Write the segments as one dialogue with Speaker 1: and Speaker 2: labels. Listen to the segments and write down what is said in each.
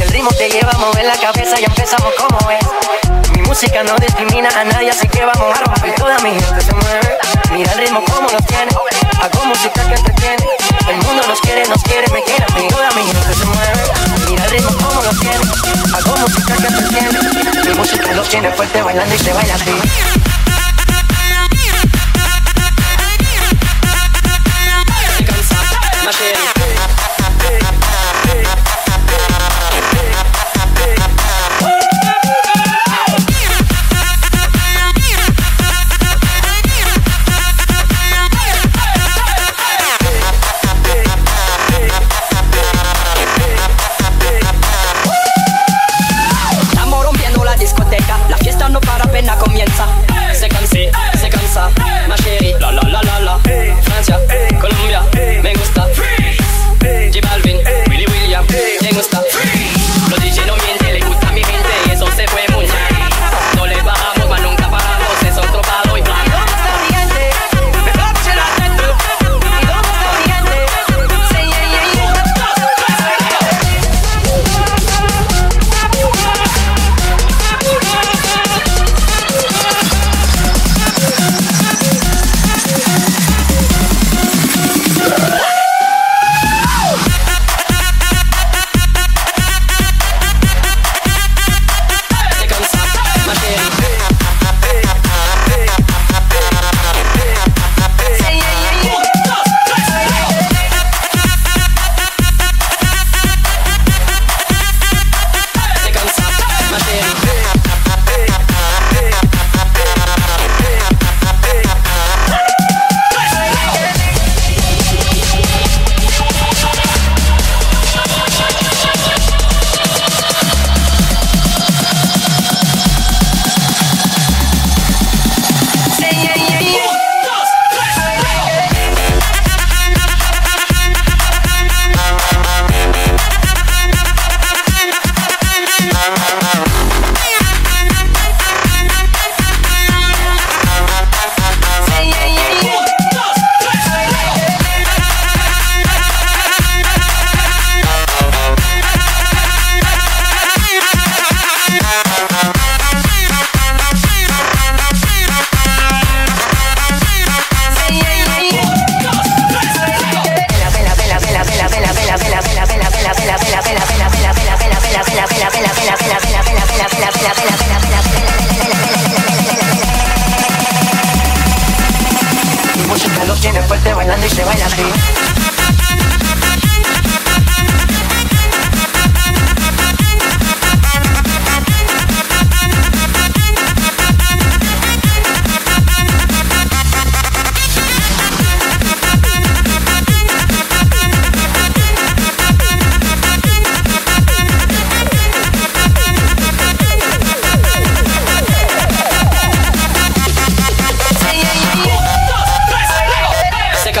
Speaker 1: El ritmo te lleva a mover la cabeza, ya empezamos como es. Música no discrimina a nadie, así que vamos a romper. Toda mi gente se mueve. Mira el ritmo como nos tiene. Hago música que entretiene. El mundo nos quiere, nos quiere, me quiere a mí. Toda mi gente se mueve. Mira el ritmo como nos tiene. Hago música que entretiene. Mi música los tiene fuerte bailando y se baila así.
Speaker 2: Estamos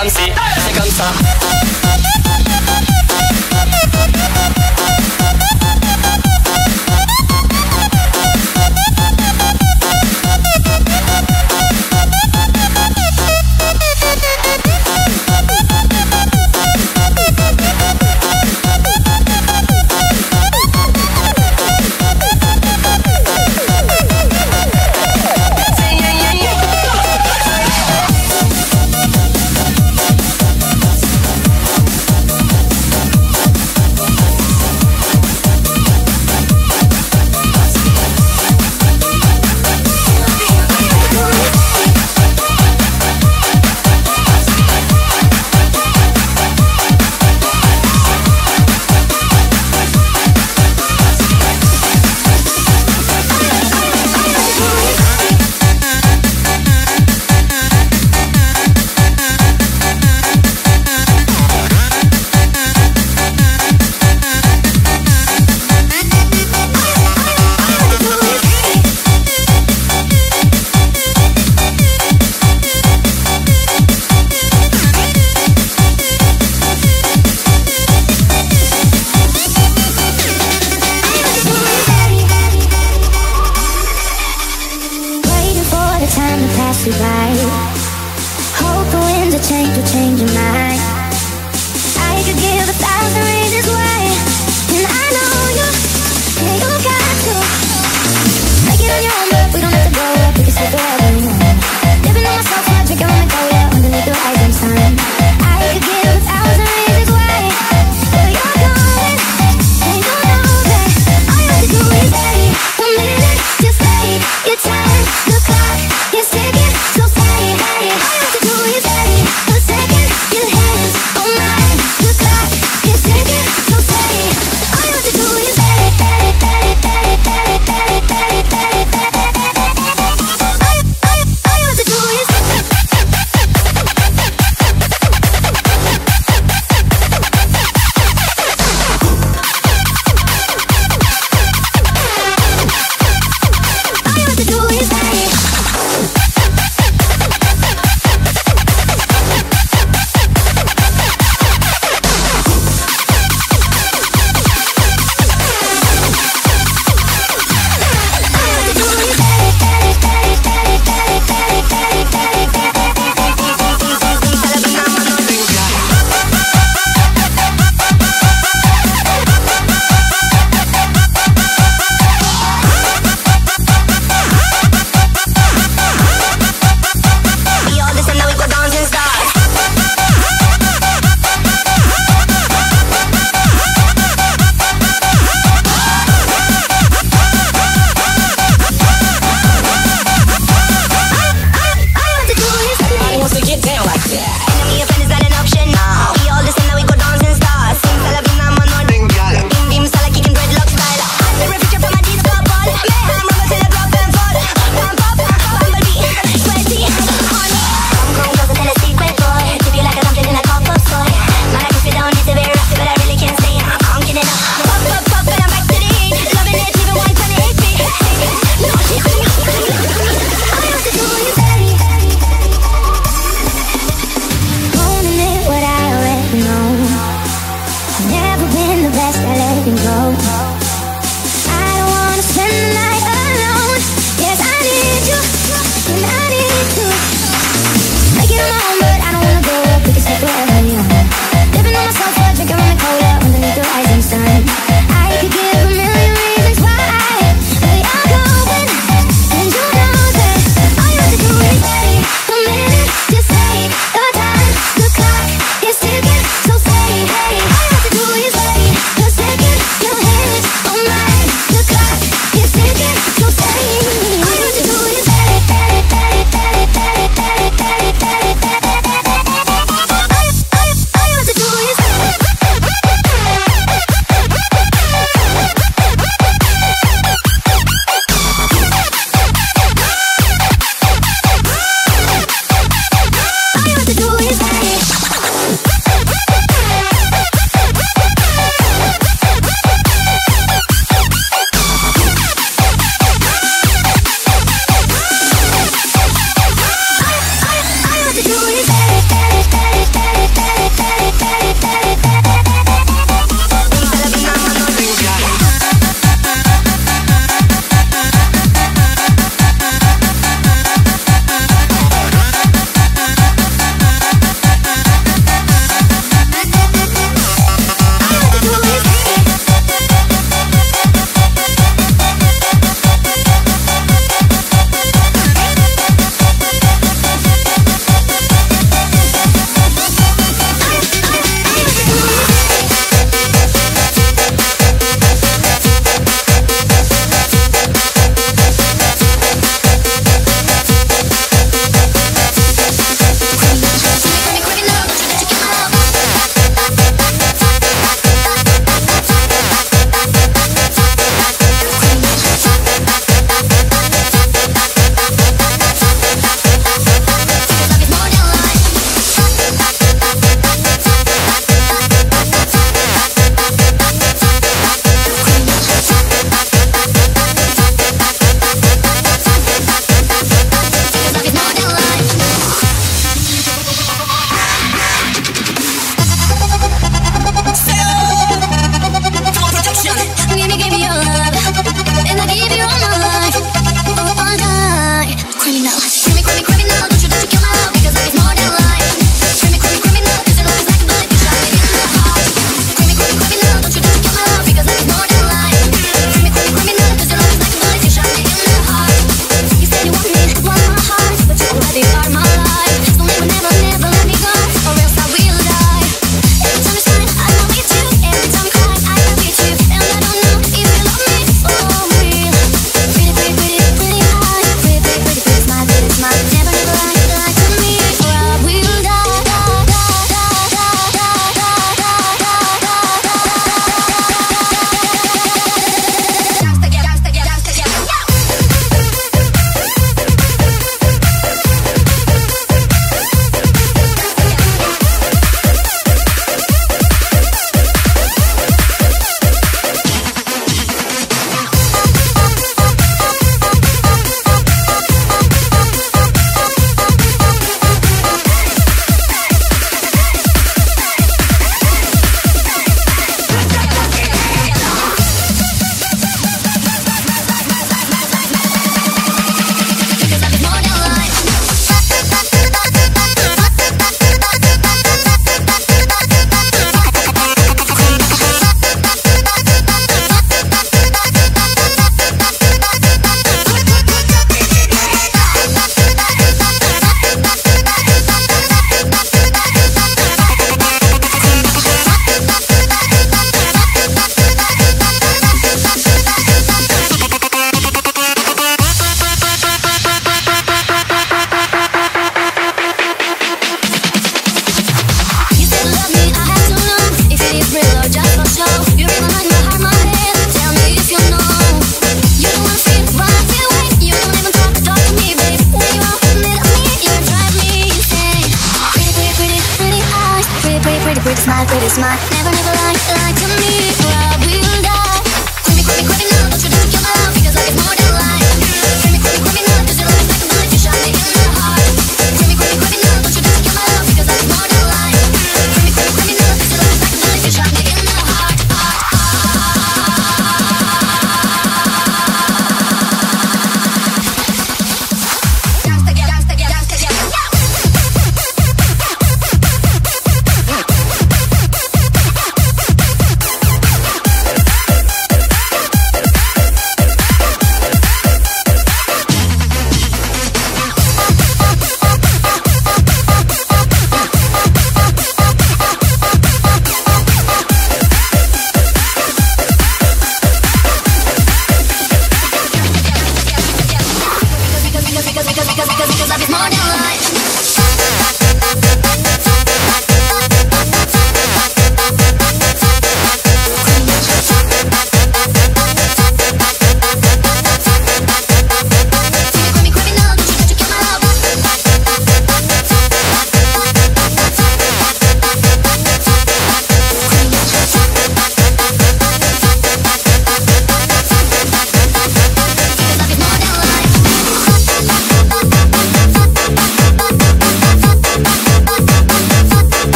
Speaker 3: comme si, c'est comme ça.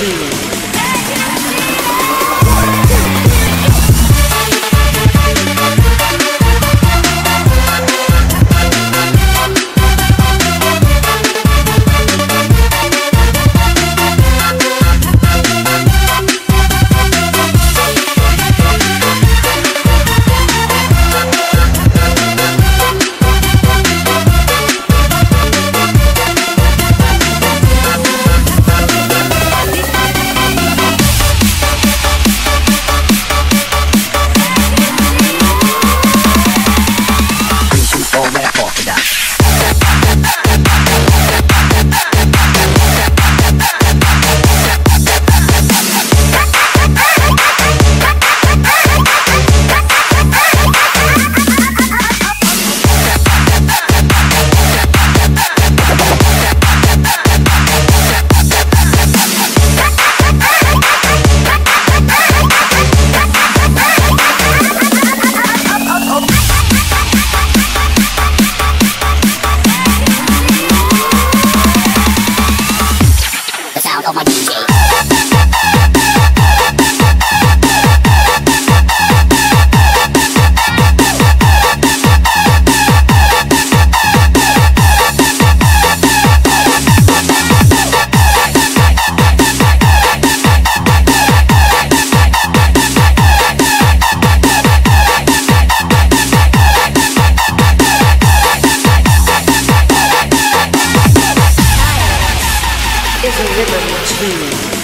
Speaker 3: Zero. is
Speaker 4: a river between.